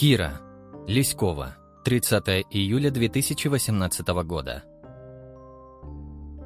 Кира. Лиськова. 30 июля 2018 года.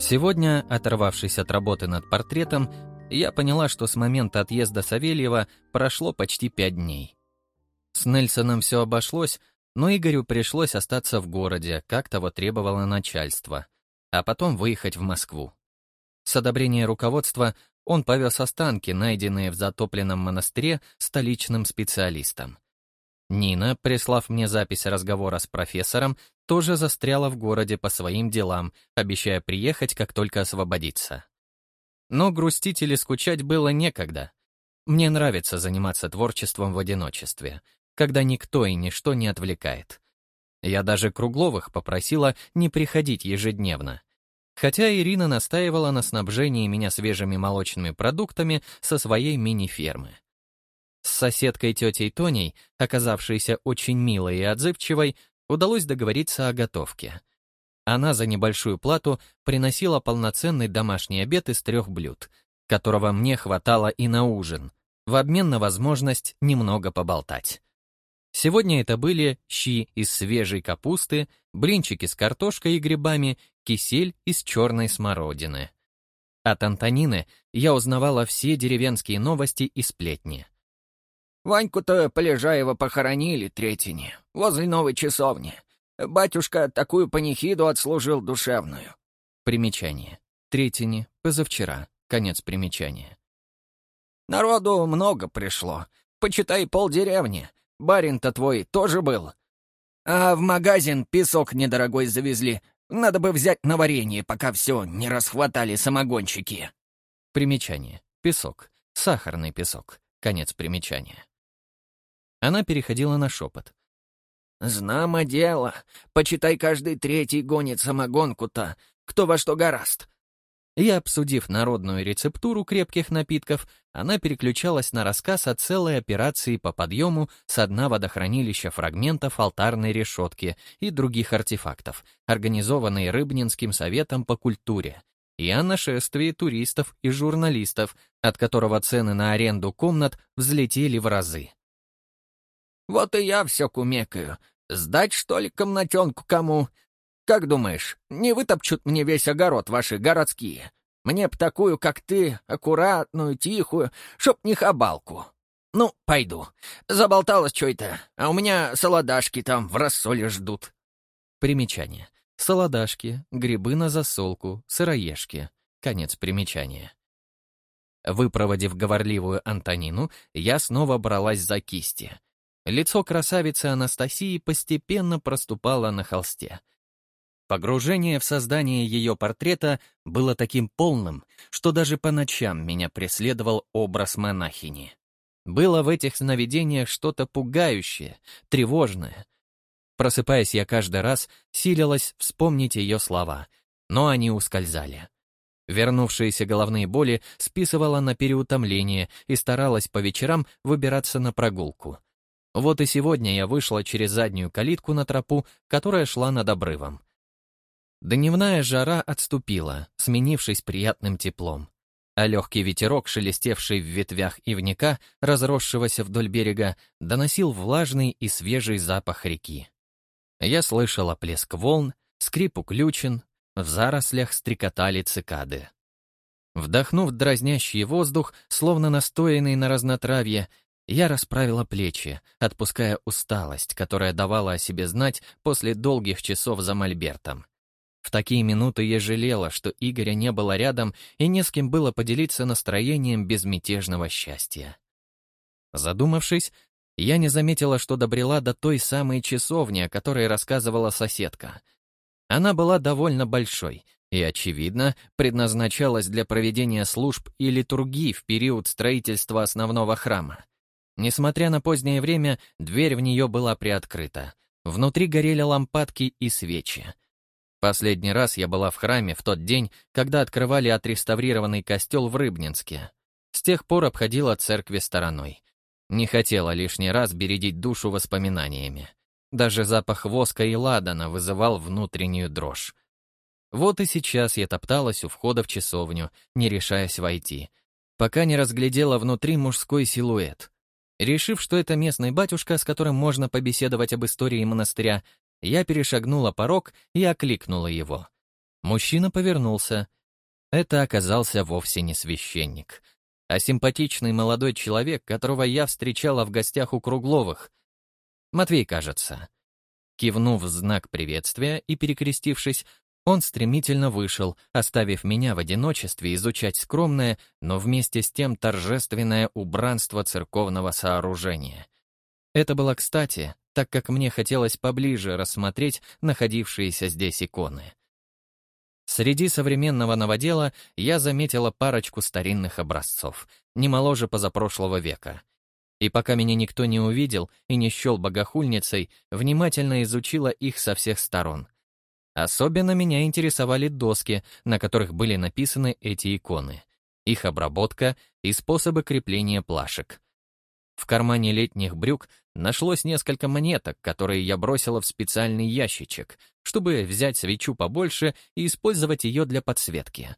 Сегодня, оторвавшись от работы над портретом, я поняла, что с момента отъезда Савельева прошло почти пять дней. С Нельсоном все обошлось, но Игорю пришлось остаться в городе, как того требовало начальство, а потом выехать в Москву. С одобрения руководства он повез останки, найденные в затопленном монастыре, столичным специалистам. Нина, прислав мне запись разговора с профессором, тоже застряла в городе по своим делам, обещая приехать, как только освободится. Но грустить или скучать было некогда. Мне нравится заниматься творчеством в одиночестве, когда никто и ничто не отвлекает. Я даже Кругловых попросила не приходить ежедневно. Хотя Ирина настаивала на снабжении меня свежими молочными продуктами со своей мини-фермы. Соседкой тетей Тоней, оказавшейся очень милой и отзывчивой, удалось договориться о готовке. Она за небольшую плату приносила полноценный домашний обед из трех блюд, которого мне хватало и на ужин, в обмен на возможность немного поболтать. Сегодня это были щи из свежей капусты, блинчики с картошкой и грибами, кисель из черной смородины. От Антонины я узнавала все деревенские новости и сплетни. Ваньку-то Полежаева похоронили третьине, возле новой часовни. Батюшка такую панихиду отслужил душевную. Примечание. Третьине, позавчера. Конец примечания. Народу много пришло. Почитай полдеревни. Барин-то твой тоже был. А в магазин песок недорогой завезли. Надо бы взять на варенье, пока все не расхватали самогонщики. Примечание. Песок. Сахарный песок. Конец примечания. Она переходила на шепот. «Знамо дело. Почитай, каждый третий гонит самогонку-то. Кто во что гораст». И, обсудив народную рецептуру крепких напитков, она переключалась на рассказ о целой операции по подъему с дна водохранилища фрагментов алтарной решетки и других артефактов, организованной Рыбнинским советом по культуре, и о нашествии туристов и журналистов, от которого цены на аренду комнат взлетели в разы. Вот и я все кумекаю. Сдать, что ли, комнатенку кому? Как думаешь, не вытопчут мне весь огород ваши городские? Мне б такую, как ты, аккуратную, тихую, чтоб не хабалку. Ну, пойду. Заболталась что-то, а у меня солодашки там в рассоле ждут. Примечание. Солодашки, грибы на засолку, сыроежки. Конец примечания. Выпроводив говорливую Антонину, я снова бралась за кисти — Лицо красавицы Анастасии постепенно проступало на холсте. Погружение в создание ее портрета было таким полным, что даже по ночам меня преследовал образ монахини. Было в этих сновидениях что-то пугающее, тревожное. Просыпаясь, я каждый раз силилась вспомнить ее слова, но они ускользали. Вернувшиеся головные боли списывала на переутомление и старалась по вечерам выбираться на прогулку — вот и сегодня я вышла через заднюю калитку на тропу, которая шла над обрывом. Дневная жара отступила, сменившись приятным теплом, а легкий ветерок, шелестевший в ветвях ивника, разросшегося вдоль берега, доносил влажный и свежий запах реки. Я слышала плеск волн, скрип уключен, в зарослях стрекотали цикады. Вдохнув дразнящий воздух, словно настоянный на разнотравье, я расправила плечи, отпуская усталость, которая давала о себе знать после долгих часов за мольбертом. В такие минуты я жалела, что Игоря не было рядом и не с кем было поделиться настроением безмятежного счастья. Задумавшись, я не заметила, что добрела до той самой часовни, о которой рассказывала соседка. Она была довольно большой и, очевидно, предназначалась для проведения служб и литургии в период строительства основного храма. Несмотря на позднее время, дверь в нее была приоткрыта. Внутри горели лампадки и свечи. Последний раз я была в храме в тот день, когда открывали отреставрированный костел в Рыбнинске. С тех пор обходила церкви стороной. Не хотела лишний раз бередить душу воспоминаниями. Даже запах воска и ладана вызывал внутреннюю дрожь. Вот и сейчас я топталась у входа в часовню, не решаясь войти, пока не разглядела внутри мужской силуэт. Решив, что это местный батюшка, с которым можно побеседовать об истории монастыря, я перешагнула порог и окликнула его. Мужчина повернулся. Это оказался вовсе не священник, а симпатичный молодой человек, которого я встречала в гостях у Кругловых. Матвей, кажется. Кивнув в знак приветствия и перекрестившись, он стремительно вышел, оставив меня в одиночестве изучать скромное, но вместе с тем торжественное убранство церковного сооружения. Это было кстати, так как мне хотелось поближе рассмотреть находившиеся здесь иконы. Среди современного новодела я заметила парочку старинных образцов, не моложе позапрошлого века. И пока меня никто не увидел и не счел богохульницей, внимательно изучила их со всех сторон. Особенно меня интересовали доски, на которых были написаны эти иконы, их обработка и способы крепления плашек. В кармане летних брюк нашлось несколько монеток, которые я бросила в специальный ящичек, чтобы взять свечу побольше и использовать ее для подсветки.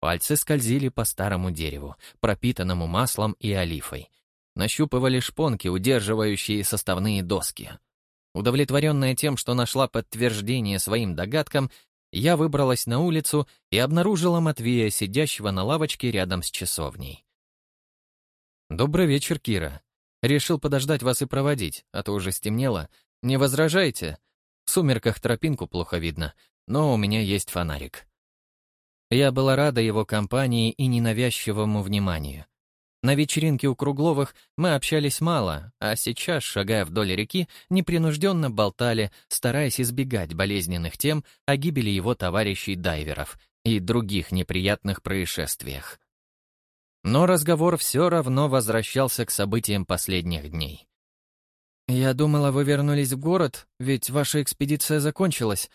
Пальцы скользили по старому дереву, пропитанному маслом и олифой. Нащупывали шпонки, удерживающие составные доски. Удовлетворенная тем, что нашла подтверждение своим догадкам, я выбралась на улицу и обнаружила Матвея, сидящего на лавочке рядом с часовней. «Добрый вечер, Кира. Решил подождать вас и проводить, а то уже стемнело. Не возражаете? В сумерках тропинку плохо видно, но у меня есть фонарик». Я была рада его компании и ненавязчивому вниманию. На вечеринке у Кругловых мы общались мало, а сейчас, шагая вдоль реки, непринужденно болтали, стараясь избегать болезненных тем о гибели его товарищей-дайверов и других неприятных происшествиях. Но разговор все равно возвращался к событиям последних дней. «Я думала, вы вернулись в город, ведь ваша экспедиция закончилась».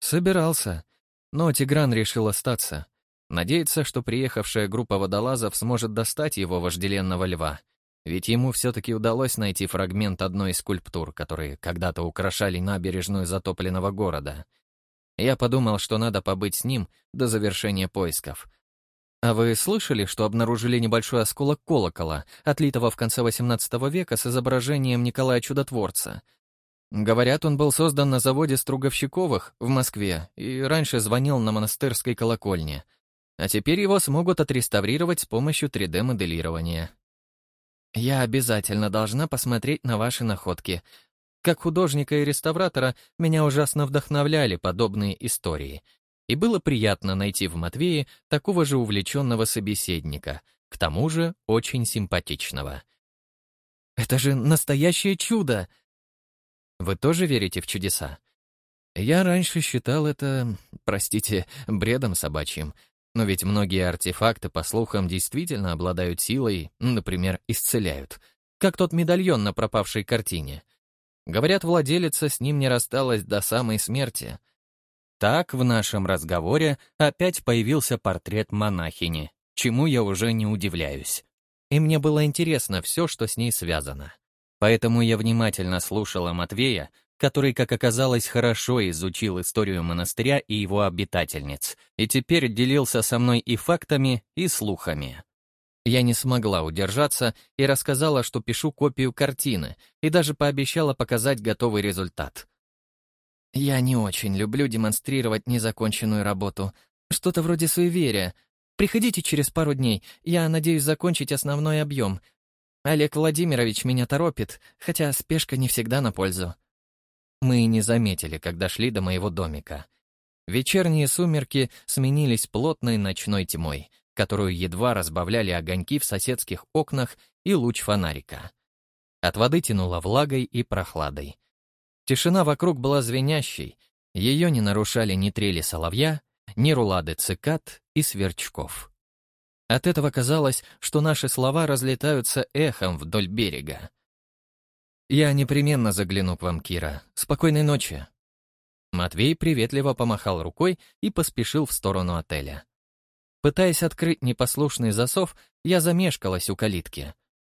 «Собирался, но Тигран решил остаться. Надеется, что приехавшая группа водолазов сможет достать его вожделенного льва, ведь ему все-таки удалось найти фрагмент одной из скульптур, которые когда-то украшали набережную затопленного города. Я подумал, что надо побыть с ним до завершения поисков. А вы слышали, что обнаружили небольшой осколок колокола, отлитого в конце XVIII века с изображением Николая Чудотворца? Говорят, он был создан на заводе Струговщиковых в Москве и раньше звонил на монастырской колокольне — а теперь его смогут отреставрировать с помощью 3D-моделирования. Я обязательно должна посмотреть на ваши находки. Как художника и реставратора меня ужасно вдохновляли подобные истории. И было приятно найти в Матвее такого же увлеченного собеседника, к тому же очень симпатичного. «Это же настоящее чудо!» Вы тоже верите в чудеса? Я раньше считал это, простите, бредом собачьим, но ведь многие артефакты, по слухам, действительно обладают силой, например, исцеляют. Как тот медальон на пропавшей картине. Говорят, владелица с ним не рассталась до самой смерти. Так в нашем разговоре опять появился портрет монахини, чему я уже не удивляюсь. И мне было интересно все, что с ней связано. Поэтому я внимательно слушала Матвея, который, как оказалось, хорошо изучил историю монастыря и его обитательниц, и теперь делился со мной и фактами, и слухами. Я не смогла удержаться и рассказала, что пишу копию картины, и даже пообещала показать готовый результат. «Я не очень люблю демонстрировать незаконченную работу. Что-то вроде суеверия. Приходите через пару дней, я надеюсь закончить основной объем. Олег Владимирович меня торопит, хотя спешка не всегда на пользу». Мы и не заметили, когда шли до моего домика. Вечерние сумерки сменились плотной ночной тьмой, которую едва разбавляли огоньки в соседских окнах и луч фонарика. От воды тянуло влагой и прохладой. Тишина вокруг была звенящей, ее не нарушали ни трели соловья, ни рулады цикад и сверчков. От этого казалось, что наши слова разлетаются эхом вдоль берега. «Я непременно загляну к вам, Кира. Спокойной ночи». Матвей приветливо помахал рукой и поспешил в сторону отеля. Пытаясь открыть непослушный засов, я замешкалась у калитки.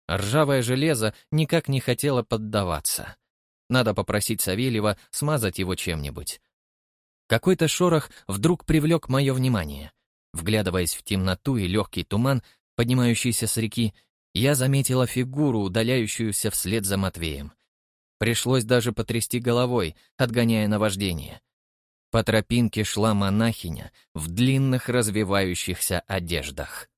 Ржавое железо никак не хотело поддаваться. Надо попросить Савельева смазать его чем-нибудь. Какой-то шорох вдруг привлек мое внимание. Вглядываясь в темноту и легкий туман, поднимающийся с реки, я заметила фигуру, удаляющуюся вслед за Матвеем. Пришлось даже потрясти головой, отгоняя наваждение. По тропинке шла монахиня в длинных развивающихся одеждах.